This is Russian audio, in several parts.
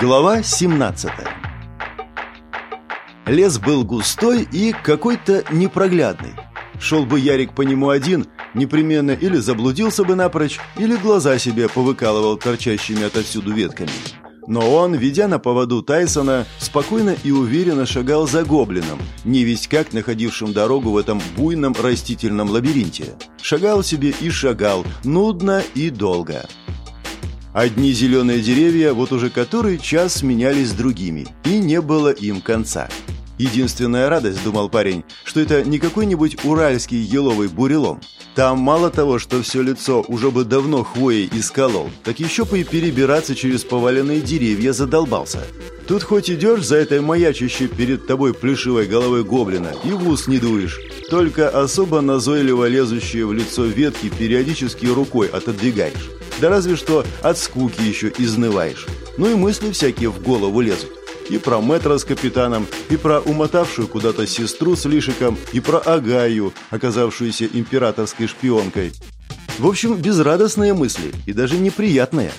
Глава 17 Лес был густой и какой-то непроглядный. Шел бы Ярик по нему один, непременно или заблудился бы напрочь, или глаза себе повыкалывал торчащими отовсюду ветками. Но он, ведя на поводу Тайсона, спокойно и уверенно шагал за гоблином, не весть как находившим дорогу в этом буйном растительном лабиринте. Шагал себе и шагал, нудно и долго. Одни зеленые деревья вот уже который час сменялись другими, и не было им конца. Единственная радость, думал парень, что это не какой-нибудь уральский еловый бурелом. Там мало того, что все лицо уже бы давно хвоей исколол, так еще бы и перебираться через поваленные деревья задолбался. Тут хоть идешь за этой маячащей перед тобой плешивой головой гоблина и в ус не дуешь, только особо назойливо лезущие в лицо ветки периодически рукой отодвигаешь. Да разве что от скуки еще изнываешь. Ну и мысли всякие в голову лезут. И про Мэтра с капитаном, и про умотавшую куда-то сестру с Лишиком, и про Агаю, оказавшуюся императорской шпионкой. В общем, безрадостные мысли, и даже неприятные.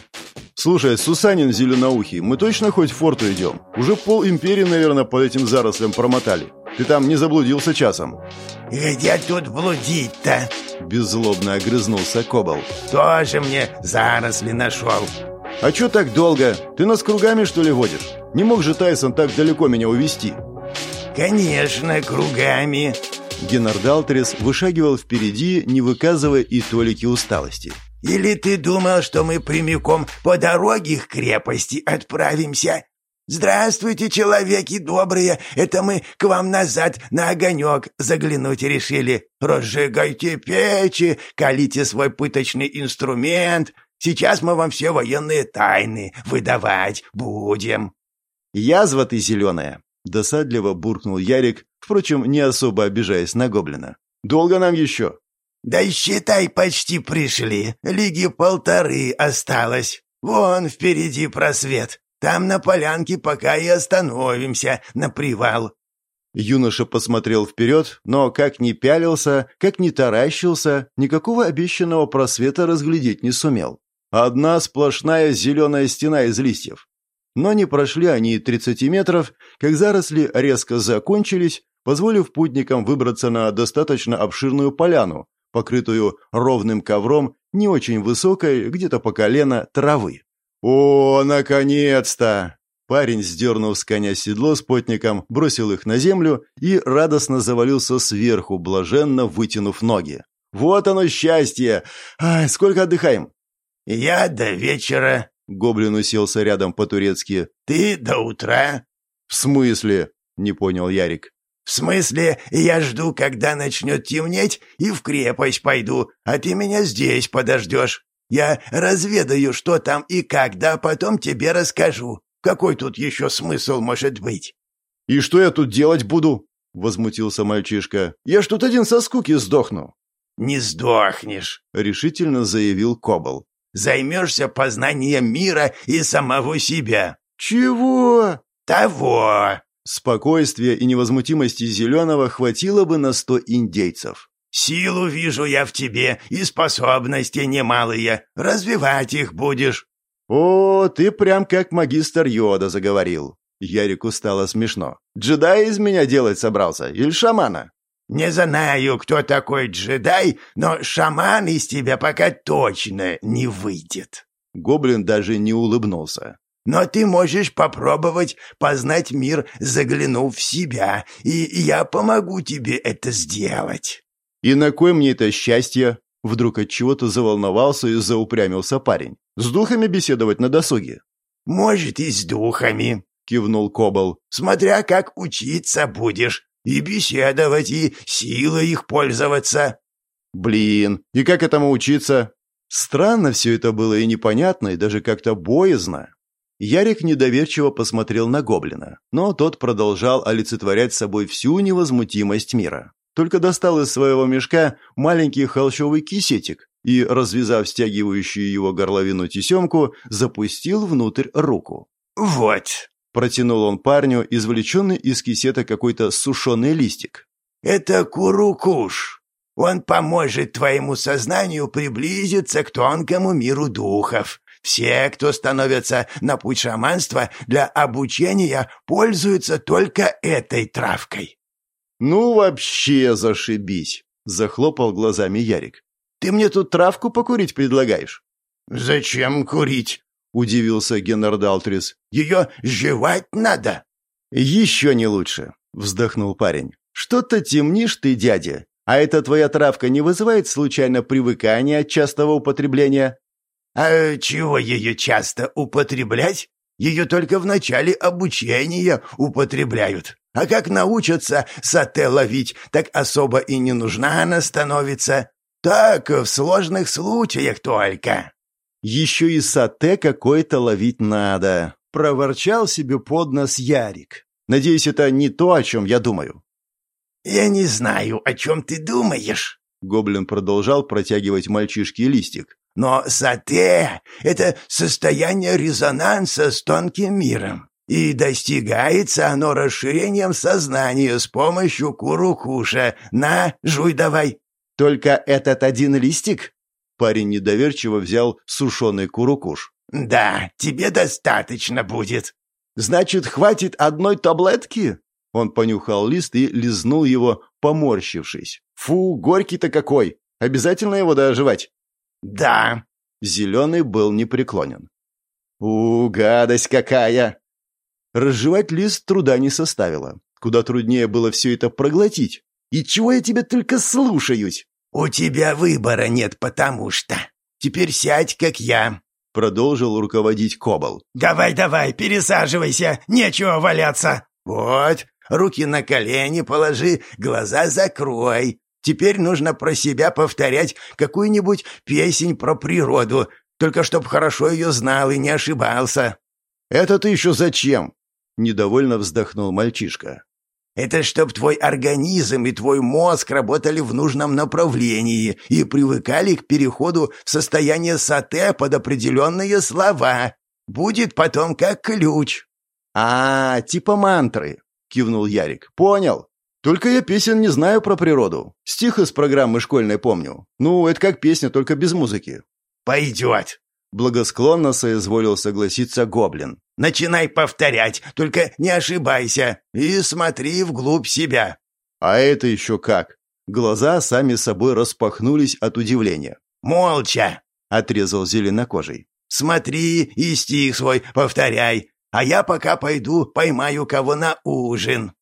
«Слушай, Сусанин зеленоухий, мы точно хоть в форту идем? Уже пол империи, наверное, под этим зарослям промотали. Ты там не заблудился часом?» «Где тут блудить-то?» Беззлобно огрызнулся Кобал. «Тоже мне заросли нашел». «А чё так долго? Ты нас кругами, что ли, водишь? Не мог же Тайсон так далеко меня увести? «Конечно, кругами». Генардалтрис вышагивал впереди, не выказывая и толики усталости. «Или ты думал, что мы прямиком по дороге к крепости отправимся? «Здравствуйте, человеки добрые! Это мы к вам назад на огонек заглянуть решили. Разжигайте печи, калите свой пыточный инструмент. Сейчас мы вам все военные тайны выдавать будем». «Язва ты зеленая!» — досадливо буркнул Ярик, впрочем, не особо обижаясь на гоблина. «Долго нам еще?» «Да считай, почти пришли. Лиги полторы осталось. Вон впереди просвет. Там на полянке пока и остановимся на привал». Юноша посмотрел вперед, но как ни пялился, как ни таращился, никакого обещанного просвета разглядеть не сумел. Одна сплошная зеленая стена из листьев. Но не прошли они и 30 метров, как заросли резко закончились, позволив путникам выбраться на достаточно обширную поляну, покрытую ровным ковром не очень высокой, где-то по колено, травы. «О, наконец-то!» Парень, сдернув с коня седло с потником, бросил их на землю и радостно завалился сверху, блаженно вытянув ноги. «Вот оно счастье! Ай, сколько отдыхаем?» «Я до вечера», — гоблин уселся рядом по-турецки. «Ты до утра». «В смысле?» — не понял Ярик. «В смысле, я жду, когда начнет темнеть, и в крепость пойду, а ты меня здесь подождешь. Я разведаю, что там и как, да потом тебе расскажу. Какой тут еще смысл может быть?» «И что я тут делать буду?» — возмутился мальчишка. «Я ж тут один со скуки сдохну». «Не сдохнешь», — решительно заявил Кобл. «Займешься познанием мира и самого себя». «Чего?» «Того». Спокойствия и невозмутимости Зеленого хватило бы на сто индейцев. Силу вижу я в тебе и способности немалые. Развивать их будешь». «О, ты прям как магистр Йода заговорил». Ярику стало смешно. «Джедая из меня делать собрался? Или шамана?» «Не знаю, кто такой джедай, но шаман из тебя пока точно не выйдет». Гоблин даже не улыбнулся. «Но ты можешь попробовать познать мир, заглянув в себя, и я помогу тебе это сделать». «И на кой мне это счастье?» Вдруг от чего-то заволновался и заупрямился парень. «С духами беседовать на досуге?» «Может, и с духами», — кивнул Кобал. «Смотря как учиться будешь. И беседовать, и силой их пользоваться». «Блин, и как этому учиться?» Странно все это было и непонятно, и даже как-то боязно. Ярик недоверчиво посмотрел на гоблина, но тот продолжал олицетворять собой всю невозмутимость мира. Только достал из своего мешка маленький холщовый кисетик и, развязав стягивающую его горловину тесемку, запустил внутрь руку. «Вот», — протянул он парню, извлеченный из кисета какой-то сушеный листик. «Это курукуш. Он поможет твоему сознанию приблизиться к тонкому миру духов. Все, кто становятся на путь шаманства, для обучения пользуются только этой травкой». «Ну, вообще зашибись!» — захлопал глазами Ярик. «Ты мне тут травку покурить предлагаешь?» «Зачем курить?» — удивился Геннард Алтрис. «Ее жевать надо». «Еще не лучше», — вздохнул парень. «Что-то темнишь ты, дядя. А эта твоя травка не вызывает случайно привыкания от частого употребления?» «А чего ее часто употреблять? Ее только в начале обучения употребляют. А как научатся сате ловить, так особо и не нужна она становится. Так, в сложных случаях только». «Еще и сате какой-то ловить надо», — проворчал себе под нос Ярик. «Надеюсь, это не то, о чем я думаю». «Я не знаю, о чем ты думаешь», — Гоблин продолжал протягивать мальчишке листик. «Но сате — это состояние резонанса с тонким миром, и достигается оно расширением сознания с помощью курукуша. На, жуй давай». «Только этот один листик?» Парень недоверчиво взял сушеный курукуш. «Да, тебе достаточно будет». «Значит, хватит одной таблетки?» Он понюхал лист и лизнул его, поморщившись. «Фу, горький-то какой! Обязательно его доживать?» «Да». Зеленый был непреклонен. «У, гадость какая!» Разжевать лист труда не составило. Куда труднее было все это проглотить. «И чего я тебе только слушаюсь?» «У тебя выбора нет, потому что. Теперь сядь, как я», — продолжил руководить Кобал. «Давай, давай, пересаживайся, нечего валяться. Вот, руки на колени положи, глаза закрой. Теперь нужно про себя повторять какую-нибудь песнь про природу, только чтоб хорошо ее знал и не ошибался». «Это ты еще зачем?» — недовольно вздохнул мальчишка. Это чтоб твой организм и твой мозг работали в нужном направлении и привыкали к переходу в состояние сате под определенные слова. Будет потом как ключ». «А, типа мантры», — кивнул Ярик. «Понял. Только я песен не знаю про природу. Стих из программы школьной помню. Ну, это как песня, только без музыки». «Пойдет», Благосклонно соизволил согласиться гоблин. «Начинай повторять, только не ошибайся и смотри вглубь себя». «А это еще как?» Глаза сами собой распахнулись от удивления. «Молча!» — отрезал зеленокожий. «Смотри и стих свой повторяй, а я пока пойду поймаю кого на ужин».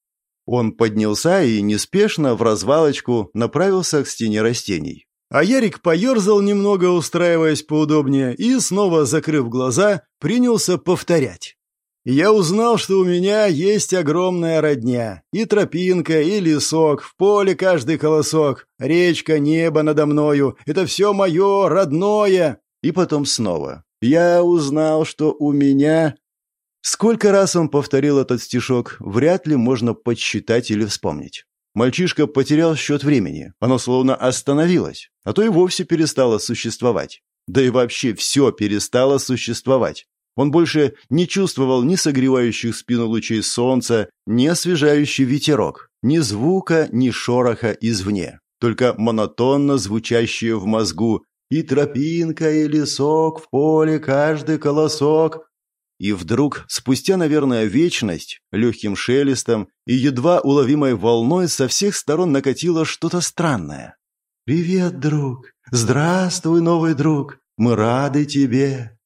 Он поднялся и неспешно в развалочку направился к стене растений. А Ярик поерзал немного, устраиваясь поудобнее, и, снова закрыв глаза, принялся повторять. Я узнал, что у меня есть огромная родня. И тропинка, и лесок, в поле каждый колосок, речка, небо надо мною. Это все мое, родное. И потом снова. Я узнал, что у меня... Сколько раз он повторил этот стишок, вряд ли можно подсчитать или вспомнить. Мальчишка потерял счет времени. Оно словно остановилось, а то и вовсе перестало существовать. Да и вообще все перестало существовать. Он больше не чувствовал ни согревающих спину лучей солнца, ни освежающий ветерок, ни звука, ни шороха извне. Только монотонно звучащее в мозгу «И тропинка, и лесок, в поле каждый колосок, и вдруг, спустя, наверное, вечность, легким шелестом и едва уловимой волной со всех сторон накатило что-то странное. «Привет, друг! Здравствуй, новый друг! Мы рады тебе!»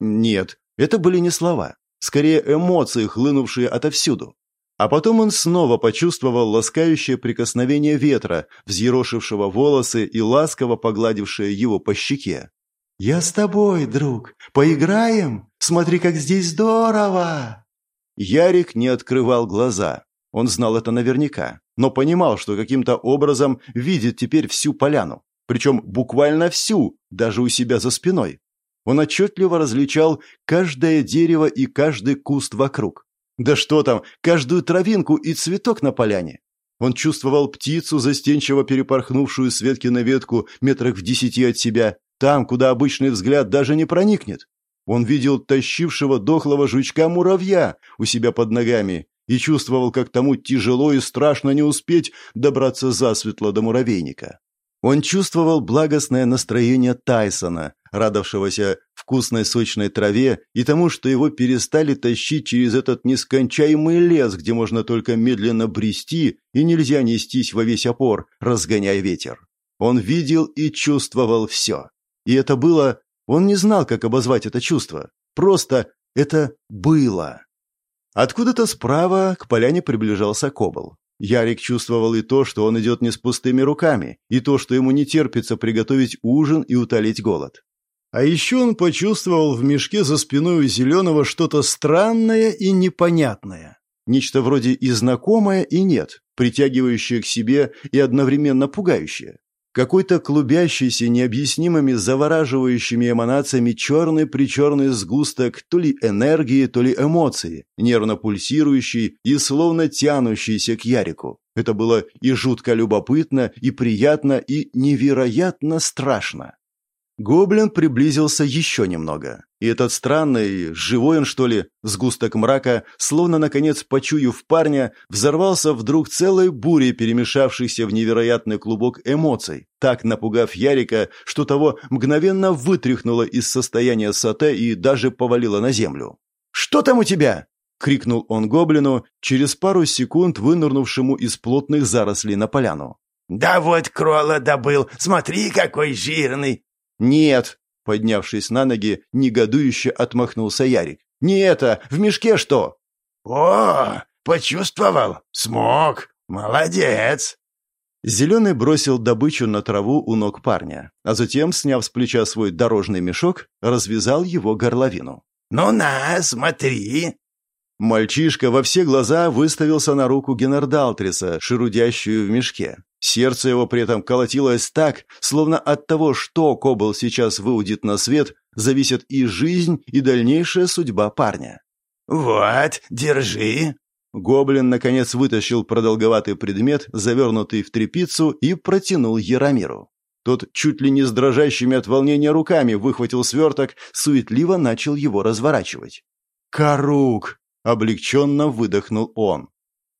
Нет, это были не слова, скорее эмоции, хлынувшие отовсюду. А потом он снова почувствовал ласкающее прикосновение ветра, взъерошившего волосы и ласково погладившее его по щеке. «Я с тобой, друг. Поиграем? Смотри, как здесь здорово!» Ярик не открывал глаза. Он знал это наверняка, но понимал, что каким-то образом видит теперь всю поляну. Причем буквально всю, даже у себя за спиной. Он отчетливо различал каждое дерево и каждый куст вокруг. Да что там, каждую травинку и цветок на поляне. Он чувствовал птицу, застенчиво перепорхнувшую с ветки на ветку метрах в десяти от себя, там, куда обычный взгляд даже не проникнет. Он видел тащившего дохлого жучка-муравья у себя под ногами и чувствовал, как тому тяжело и страшно не успеть добраться засветло до муравейника. Он чувствовал благостное настроение Тайсона, радовавшегося вкусной сочной траве и тому, что его перестали тащить через этот нескончаемый лес, где можно только медленно брести и нельзя нестись во весь опор, разгоняя ветер. Он видел и чувствовал все. И это было... Он не знал, как обозвать это чувство. Просто это было. Откуда-то справа к поляне приближался Кобл. Ярик чувствовал и то, что он идет не с пустыми руками, и то, что ему не терпится приготовить ужин и утолить голод. А еще он почувствовал в мешке за спиной у Зеленого что-то странное и непонятное. Нечто вроде и знакомое, и нет, притягивающее к себе и одновременно пугающее. Какой-то клубящийся необъяснимыми завораживающими эманациями черный-причерный сгусток то ли энергии, то ли эмоции, нервно пульсирующий и словно тянущийся к Ярику. Это было и жутко любопытно, и приятно, и невероятно страшно. Гоблин приблизился еще немного. И этот странный, живой он, что ли, сгусток мрака, словно, наконец, почуяв парня, взорвался вдруг целой бурей перемешавшихся в невероятный клубок эмоций, так напугав Ярика, что того мгновенно вытряхнуло из состояния сате и даже повалило на землю. «Что там у тебя?» — крикнул он гоблину, через пару секунд вынырнувшему из плотных зарослей на поляну. «Да вот крола добыл, смотри, какой жирный!» «Нет!» — поднявшись на ноги, негодующе отмахнулся Ярик. «Не это! В мешке что?» «О, почувствовал! Смог! Молодец!» Зеленый бросил добычу на траву у ног парня, а затем, сняв с плеча свой дорожный мешок, развязал его горловину. «Ну на, смотри!» Мальчишка во все глаза выставился на руку Геннардалтриса, шерудящую в мешке. Сердце его при этом колотилось так, словно от того, что Кобл сейчас выудит на свет, зависит и жизнь, и дальнейшая судьба парня. «Вот, держи!» Гоблин, наконец, вытащил продолговатый предмет, завернутый в тряпицу, и протянул Яромиру. Тот чуть ли не с дрожащими от волнения руками выхватил сверток, суетливо начал его разворачивать. «Карук!» — облегченно выдохнул он.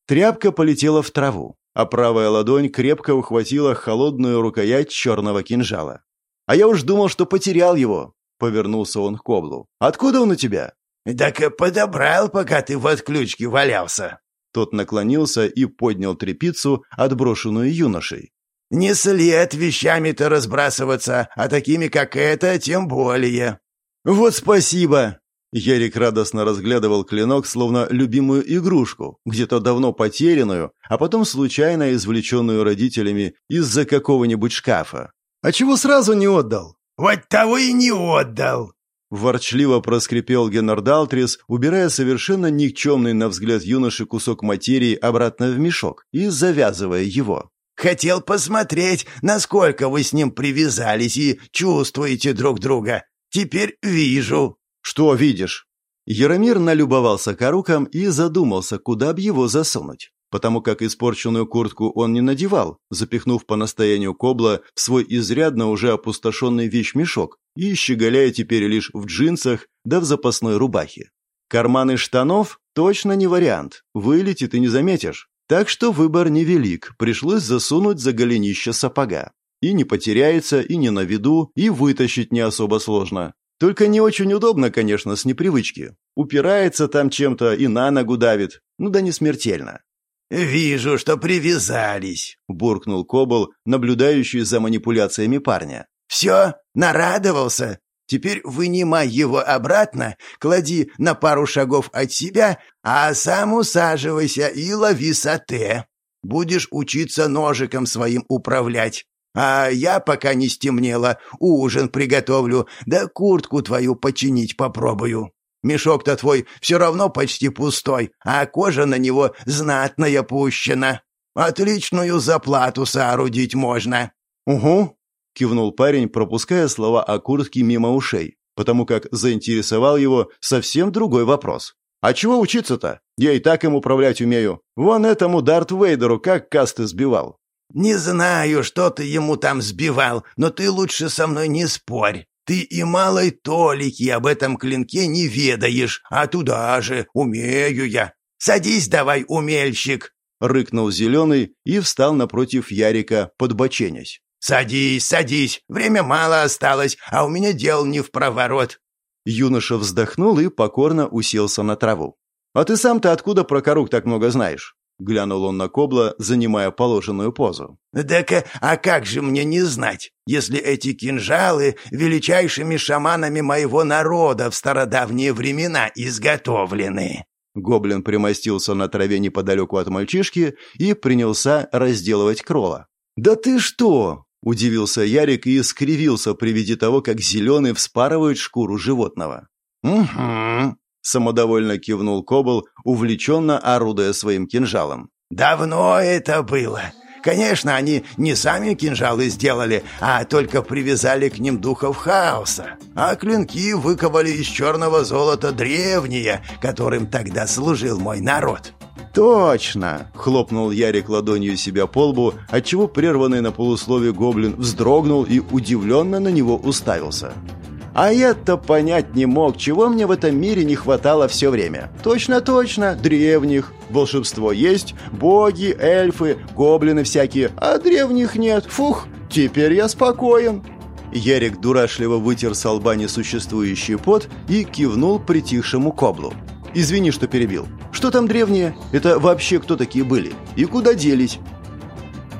Тряпка полетела в траву а правая ладонь крепко ухватила холодную рукоять черного кинжала. «А я уж думал, что потерял его», — повернулся он к Коблу. «Откуда он у тебя?» «Так подобрал, пока ты в отключке валялся». Тот наклонился и поднял трепицу, отброшенную юношей. «Не след вещами-то разбрасываться, а такими, как это, тем более». «Вот спасибо!» Ярик радостно разглядывал клинок, словно любимую игрушку, где-то давно потерянную, а потом случайно извлеченную родителями из-за какого-нибудь шкафа. «А чего сразу не отдал?» «Вот того и не отдал!» Ворчливо проскрипел Геннардалтрис, убирая совершенно никчемный на взгляд юноши кусок материи обратно в мешок и завязывая его. «Хотел посмотреть, насколько вы с ним привязались и чувствуете друг друга. Теперь вижу». «Что видишь?» Яромир налюбовался коруком и задумался, куда б его засунуть, потому как испорченную куртку он не надевал, запихнув по настоянию кобла в свой изрядно уже опустошенный вещмешок и щеголяя теперь лишь в джинсах да в запасной рубахе. Карманы штанов точно не вариант, вылетит и не заметишь. Так что выбор невелик, пришлось засунуть за голенище сапога. И не потеряется, и не на виду, и вытащить не особо сложно. Только не очень удобно, конечно, с непривычки. Упирается там чем-то и на ногу давит. Ну да не смертельно. «Вижу, что привязались», — буркнул Кобл, наблюдающий за манипуляциями парня. «Все, нарадовался. Теперь вынимай его обратно, клади на пару шагов от себя, а сам усаживайся и лови сате. Будешь учиться ножиком своим управлять. А я, пока не стемнело, ужин приготовлю, да куртку твою починить попробую. Мешок-то твой все равно почти пустой, а кожа на него знатная пущена. Отличную заплату соорудить можно». «Угу», — кивнул парень, пропуская слова о куртке мимо ушей, потому как заинтересовал его совсем другой вопрос. «А чего учиться-то? Я и так им управлять умею. Вон этому Дарт Вейдеру как касты сбивал. «Не знаю, что ты ему там сбивал, но ты лучше со мной не спорь. Ты и малой толики об этом клинке не ведаешь, а туда же умею я. Садись давай, умельщик!» Рыкнул зеленый и встал напротив Ярика, подбоченясь. «Садись, садись, время мало осталось, а у меня дел не в проворот». Юноша вздохнул и покорно уселся на траву. «А ты сам-то откуда про корук так много знаешь?» Глянул он на Кобла, занимая положенную позу. «Так а как же мне не знать, если эти кинжалы величайшими шаманами моего народа в стародавние времена изготовлены?» Гоблин примостился на траве неподалеку от мальчишки и принялся разделывать крола. «Да ты что!» – удивился Ярик и скривился при виде того, как зеленый вспарывает шкуру животного. «Угу», Самодовольно кивнул Кобл, увлеченно орудуя своим кинжалом. «Давно это было. Конечно, они не сами кинжалы сделали, а только привязали к ним духов хаоса. А клинки выковали из черного золота древние, которым тогда служил мой народ». «Точно!» — хлопнул Ярик ладонью себя по лбу, отчего прерванный на полуслове гоблин вздрогнул и удивленно на него уставился. А я-то понять не мог, чего мне в этом мире не хватало все время. Точно-точно, древних. Волшебство есть, боги, эльфы, гоблины всякие, а древних нет. Фух, теперь я спокоен. Ярик дурашливо вытер с лба несуществующий пот и кивнул притихшему коблу. «Извини, что перебил. Что там древние? Это вообще кто такие были? И куда делись?»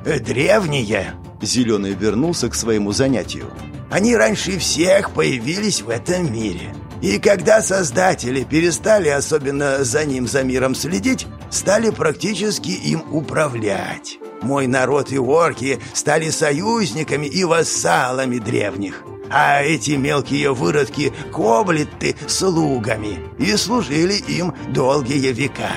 «Древние?» Зеленый вернулся к своему занятию. Они раньше всех появились в этом мире. И когда создатели перестали особенно за ним, за миром следить, стали практически им управлять. Мой народ и орки стали союзниками и вассалами древних. А эти мелкие выродки — коблеты слугами и служили им долгие века.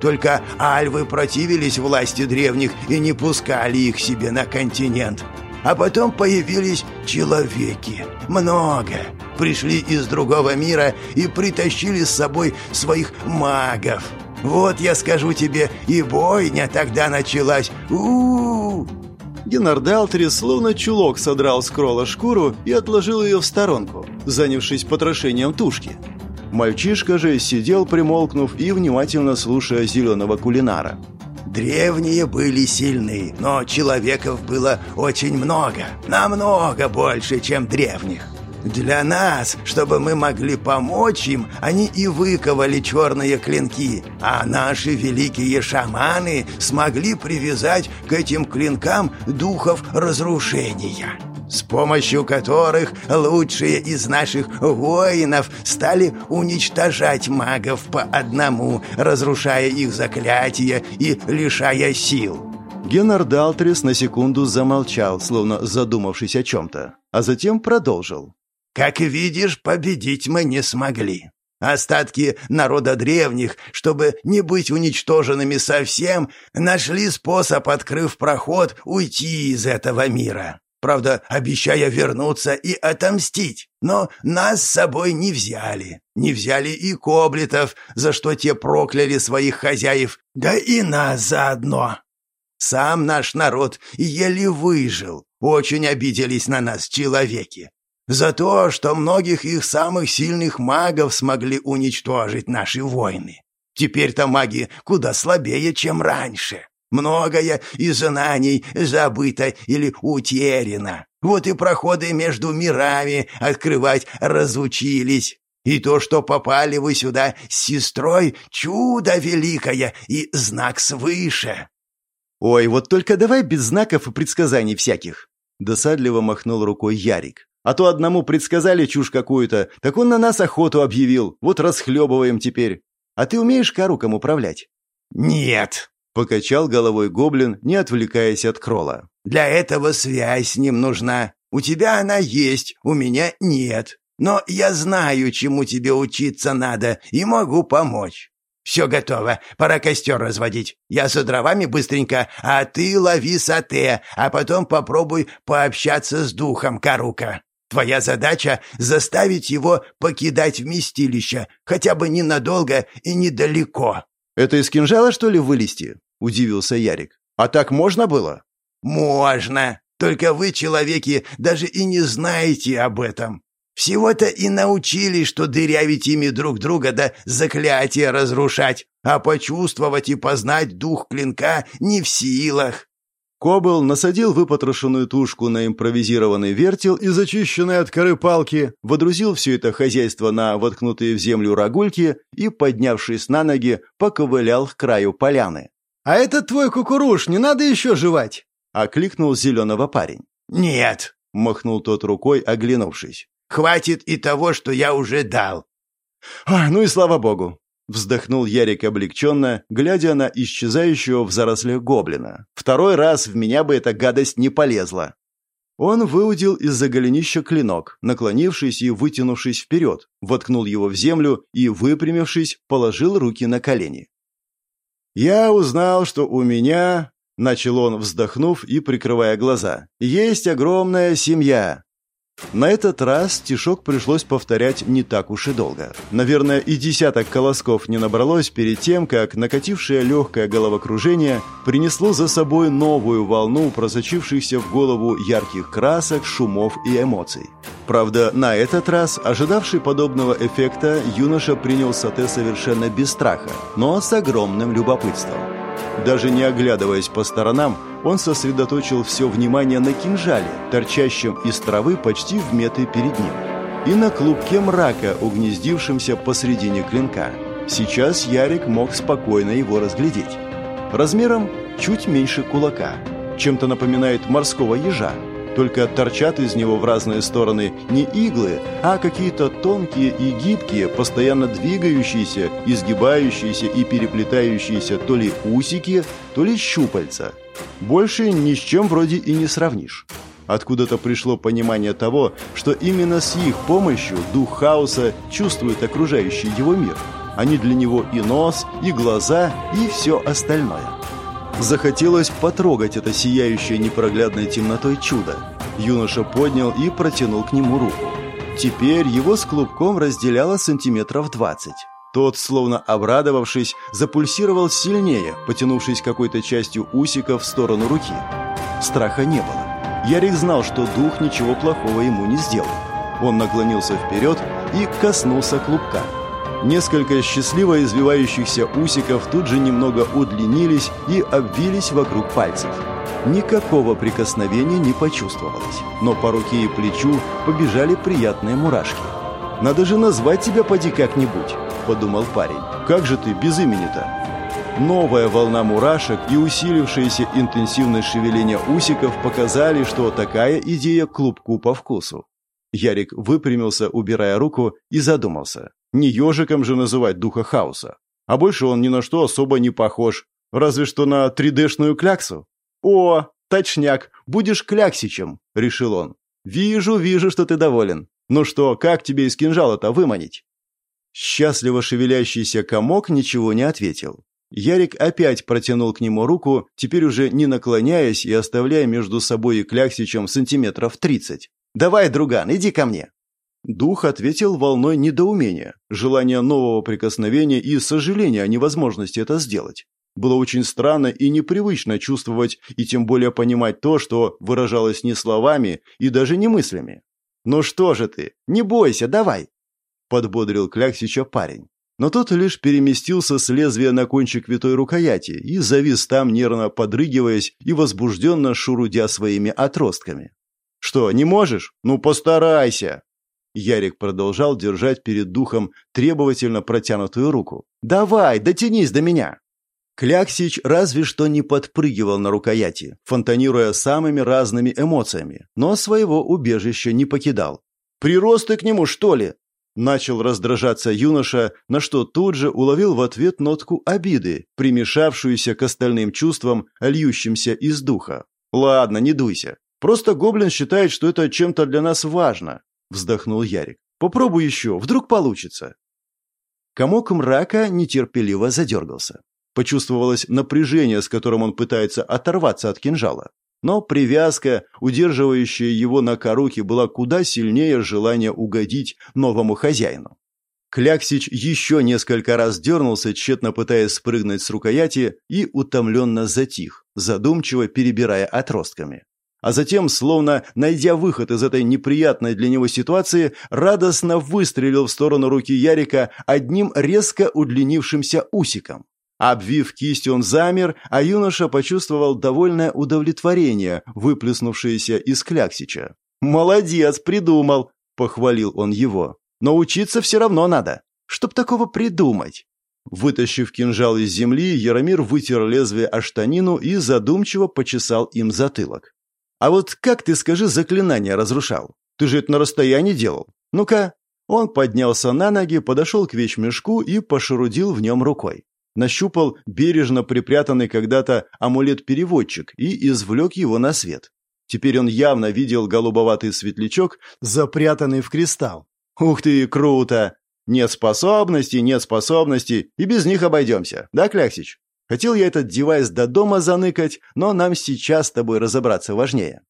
Только альвы противились власти древних и не пускали их себе на континент. А потом появились человеки. Много. Пришли из другого мира и притащили с собой своих магов. Вот я скажу тебе, и бойня тогда началась. У-у-у! Генардалтри словно чулок содрал с крола шкуру и отложил ее в сторонку, занявшись потрошением тушки. Мальчишка же сидел примолкнув и внимательно слушая зеленого кулинара. Древние были сильны, но человеков было очень много, намного больше, чем древних. Для нас, чтобы мы могли помочь им, они и выковали черные клинки, а наши великие шаманы смогли привязать к этим клинкам духов разрушения с помощью которых лучшие из наших воинов стали уничтожать магов по одному, разрушая их заклятия и лишая сил. Геннар Далтрис на секунду замолчал, словно задумавшись о чем-то, а затем продолжил. «Как видишь, победить мы не смогли. Остатки народа древних, чтобы не быть уничтоженными совсем, нашли способ, открыв проход, уйти из этого мира. Правда, обещая вернуться и отомстить. Но нас с собой не взяли. Не взяли и коблетов, за что те прокляли своих хозяев, да и нас заодно. Сам наш народ еле выжил. Очень обиделись на нас человеки. За то, что многих их самых сильных магов смогли уничтожить наши войны. Теперь-то маги куда слабее, чем раньше. Многое из знаний забыто или утеряно. Вот и проходы между мирами открывать разучились. И то, что попали вы сюда с сестрой, чудо великое и знак свыше. Ой, вот только давай без знаков и предсказаний всяких. Досадливо махнул рукой Ярик. А то одному предсказали чушь какую-то, так он на нас охоту объявил. Вот расхлебываем теперь. А ты умеешь каруком управлять? Нет, Покачал головой гоблин, не отвлекаясь от крола. «Для этого связь с ним нужна. У тебя она есть, у меня нет. Но я знаю, чему тебе учиться надо, и могу помочь. Все готово, пора костер разводить. Я за дровами быстренько, а ты лови сате, а потом попробуй пообщаться с духом Карука. Твоя задача — заставить его покидать вместилище, хотя бы ненадолго и недалеко». «Это из кинжала, что ли, вылезти?» — удивился Ярик. «А так можно было?» «Можно. Только вы, человеки, даже и не знаете об этом. Всего-то и научились, что дырявить ими друг друга да заклятия разрушать, а почувствовать и познать дух клинка не в силах. Кобыл насадил выпотрошенную тушку на импровизированный вертел и зачищенные от коры палки, водрузил все это хозяйство на воткнутые в землю рогульки и, поднявшись на ноги, поковылял к краю поляны. «А это твой кукуруш, не надо еще жевать!» — окликнул зеленого парень. «Нет!» — махнул тот рукой, оглянувшись. «Хватит и того, что я уже дал!» «А, ну и слава богу!» Вздохнул Ярик облегченно, глядя на исчезающего в зарослях гоблина. «Второй раз в меня бы эта гадость не полезла!» Он выудил из-за голенища клинок, наклонившись и вытянувшись вперед, воткнул его в землю и, выпрямившись, положил руки на колени. «Я узнал, что у меня...» — начал он, вздохнув и прикрывая глаза. «Есть огромная семья. На этот раз стишок пришлось повторять не так уж и долго. Наверное, и десяток колосков не набралось перед тем, как накатившее легкое головокружение принесло за собой новую волну просочившихся в голову ярких красок, шумов и эмоций. Правда, на этот раз, ожидавший подобного эффекта, юноша принял сате совершенно без страха, но с огромным любопытством. Даже не оглядываясь по сторонам, он сосредоточил все внимание на кинжале, торчащем из травы почти в метре перед ним, и на клубке мрака, угнездившемся посредине клинка. Сейчас Ярик мог спокойно его разглядеть. Размером чуть меньше кулака, чем-то напоминает морского ежа, только торчат из него в разные стороны не иглы, а какие-то тонкие и гибкие, постоянно двигающиеся, изгибающиеся и переплетающиеся то ли усики, то ли щупальца. Больше ни с чем вроде и не сравнишь. Откуда-то пришло понимание того, что именно с их помощью дух хаоса чувствует окружающий его мир. Они для него и нос, и глаза, и все остальное. Захотелось потрогать это сияющее непроглядной темнотой чудо. Юноша поднял и протянул к нему руку. Теперь его с клубком разделяло сантиметров двадцать. Тот, словно обрадовавшись, запульсировал сильнее, потянувшись какой-то частью усика в сторону руки. Страха не было. Ярик знал, что дух ничего плохого ему не сделал. Он наклонился вперед и коснулся клубка. Несколько счастливо извивающихся усиков тут же немного удлинились и обвились вокруг пальцев. Никакого прикосновения не почувствовалось, но по руке и плечу побежали приятные мурашки. «Надо же назвать тебя поди как-нибудь», — подумал парень. «Как же ты без имени-то?» Новая волна мурашек и усилившееся интенсивное шевеление усиков показали, что такая идея клубку по вкусу. Ярик выпрямился, убирая руку, и задумался. Не ежиком же называть духа хаоса. А больше он ни на что особо не похож. Разве что на 3D-шную кляксу. «О, точняк, будешь кляксичем», — решил он. «Вижу, вижу, что ты доволен. Ну что, как тебе из кинжала-то выманить?» Счастливо шевелящийся комок ничего не ответил. Ярик опять протянул к нему руку, теперь уже не наклоняясь и оставляя между собой и Кляксичем сантиметров тридцать. «Давай, друган, иди ко мне!» Дух ответил волной недоумения, желания нового прикосновения и сожаления о невозможности это сделать. Было очень странно и непривычно чувствовать и тем более понимать то, что выражалось не словами и даже не мыслями. «Ну что же ты? Не бойся, давай!» Подбодрил Кляксича парень. Но тот лишь переместился с лезвия на кончик витой рукояти и завис там, нервно подрыгиваясь и возбужденно шурудя своими отростками. «Что, не можешь? Ну постарайся!» Ярик продолжал держать перед духом требовательно протянутую руку. «Давай, дотянись до меня!» Кляксич разве что не подпрыгивал на рукояти, фонтанируя самыми разными эмоциями, но своего убежища не покидал. «Приросты к нему, что ли?» Начал раздражаться юноша, на что тут же уловил в ответ нотку обиды, примешавшуюся к остальным чувствам, льющимся из духа. «Ладно, не дуйся. Просто гоблин считает, что это чем-то для нас важно. — вздохнул Ярик. «Попробуй еще, вдруг получится». Комок мрака нетерпеливо задергался. Почувствовалось напряжение, с которым он пытается оторваться от кинжала. Но привязка, удерживающая его на коруке, была куда сильнее желания угодить новому хозяину. Кляксич еще несколько раз дернулся, тщетно пытаясь спрыгнуть с рукояти, и утомленно затих, задумчиво перебирая отростками а затем, словно найдя выход из этой неприятной для него ситуации, радостно выстрелил в сторону руки Ярика одним резко удлинившимся усиком. Обвив кисть, он замер, а юноша почувствовал довольное удовлетворение, выплеснувшееся из кляксича. «Молодец, придумал!» — похвалил он его. «Но учиться все равно надо. Чтоб такого придумать!» Вытащив кинжал из земли, Яромир вытер лезвие о штанину и задумчиво почесал им затылок. «А вот как ты, скажи, заклинание разрушал? Ты же это на расстоянии делал. Ну-ка!» Он поднялся на ноги, подошел к вещмешку и пошерудил в нем рукой. Нащупал бережно припрятанный когда-то амулет-переводчик и извлек его на свет. Теперь он явно видел голубоватый светлячок, запрятанный в кристалл. «Ух ты, круто! Нет способностей, нет способностей, и без них обойдемся, да, Кляксич? Хотел я этот девайс до дома заныкать, но нам сейчас с тобой разобраться важнее».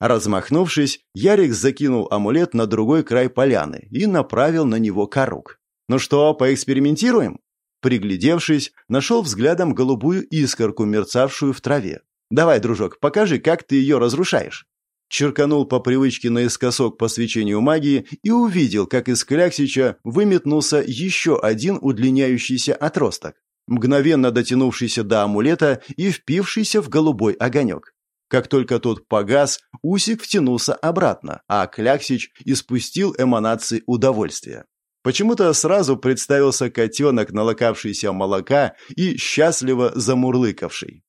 Размахнувшись, Ярик закинул амулет на другой край поляны и направил на него корук. «Ну что, поэкспериментируем?» Приглядевшись, нашел взглядом голубую искорку, мерцавшую в траве. «Давай, дружок, покажи, как ты ее разрушаешь». Черканул по привычке наискосок по свечению магии и увидел, как из Кляксича выметнулся еще один удлиняющийся отросток, мгновенно дотянувшийся до амулета и впившийся в голубой огонек. Как только тот погас, Усик втянулся обратно, а Кляксич испустил эманации удовольствия. Почему-то сразу представился котенок, налокавшийся молока и счастливо замурлыкавший.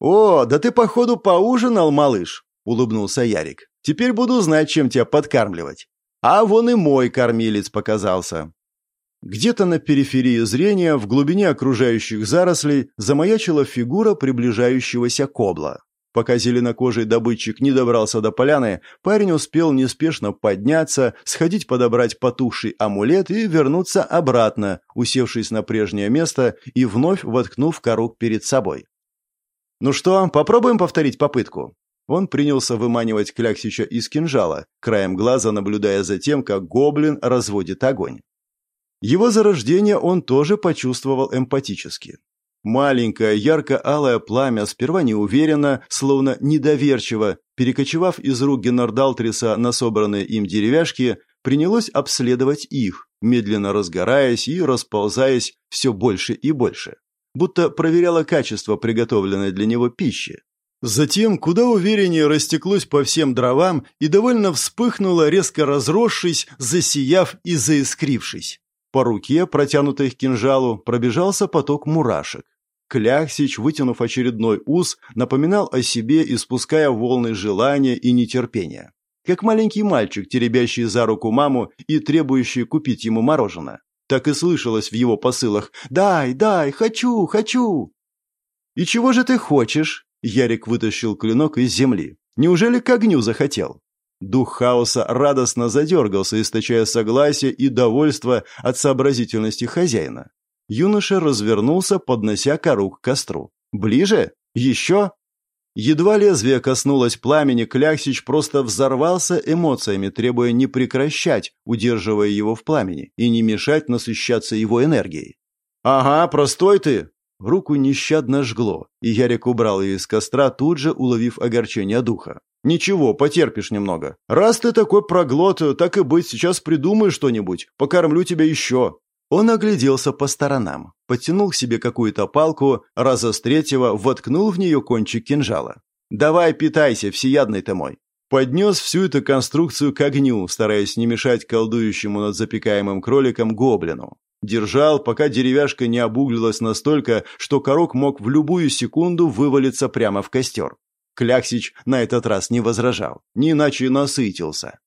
«О, да ты, походу, поужинал, малыш!» — улыбнулся Ярик. «Теперь буду знать, чем тебя подкармливать. А вон и мой кормилец показался». Где-то на периферии зрения, в глубине окружающих зарослей, замаячила фигура приближающегося кобла. Пока зеленокожий добытчик не добрался до поляны, парень успел неспешно подняться, сходить подобрать потухший амулет и вернуться обратно, усевшись на прежнее место и вновь воткнув корук перед собой. «Ну что, попробуем повторить попытку?» Он принялся выманивать Кляксича из кинжала, краем глаза наблюдая за тем, как гоблин разводит огонь. Его зарождение он тоже почувствовал эмпатически. Маленькое ярко-алое пламя сперва неуверенно, словно недоверчиво, перекочевав из рук Геннардалтриса на собранные им деревяшки, принялось обследовать их, медленно разгораясь и расползаясь все больше и больше, будто проверяло качество приготовленной для него пищи. Затем куда увереннее растеклось по всем дровам и довольно вспыхнуло, резко разросшись, засияв и заискрившись. По руке, протянутой к кинжалу, пробежался поток мурашек. Кляхсич, вытянув очередной ус, напоминал о себе, испуская волны желания и нетерпения. Как маленький мальчик, теребящий за руку маму и требующий купить ему мороженое. Так и слышалось в его посылах «Дай, дай, хочу, хочу!» «И чего же ты хочешь?» Ярик вытащил клинок из земли. «Неужели к огню захотел?» Дух хаоса радостно задергался, источая согласие и довольство от сообразительности хозяина. Юноша развернулся, поднося кору к костру. «Ближе? Еще?» Едва лезвие коснулось пламени, Кляксич просто взорвался эмоциями, требуя не прекращать, удерживая его в пламени, и не мешать насыщаться его энергией. «Ага, простой ты!» Руку нещадно жгло, и Ярик убрал ее из костра, тут же уловив огорчение духа. «Ничего, потерпишь немного. Раз ты такой проглот, так и быть, сейчас придумай что-нибудь, покормлю тебя еще». Он огляделся по сторонам, подтянул к себе какую-то палку, раза с третьего воткнул в нее кончик кинжала. «Давай питайся, всеядный ты мой!» Поднес всю эту конструкцию к огню, стараясь не мешать колдующему над запекаемым кроликом гоблину. Держал, пока деревяшка не обуглилась настолько, что корок мог в любую секунду вывалиться прямо в костер. Кляксич на этот раз не возражал, не иначе насытился.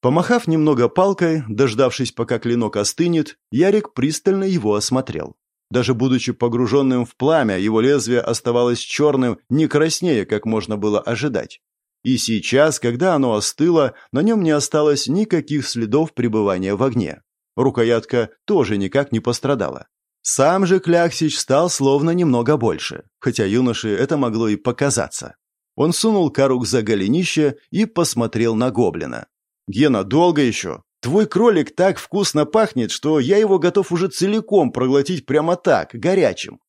Помахав немного палкой, дождавшись, пока клинок остынет, Ярик пристально его осмотрел. Даже будучи погруженным в пламя, его лезвие оставалось черным, не краснее, как можно было ожидать. И сейчас, когда оно остыло, на нем не осталось никаких следов пребывания в огне. Рукоятка тоже никак не пострадала. Сам же Кляксич стал словно немного больше, хотя юноше это могло и показаться. Он сунул корук за голенище и посмотрел на гоблина. «Гена, долго еще? Твой кролик так вкусно пахнет, что я его готов уже целиком проглотить прямо так, горячим.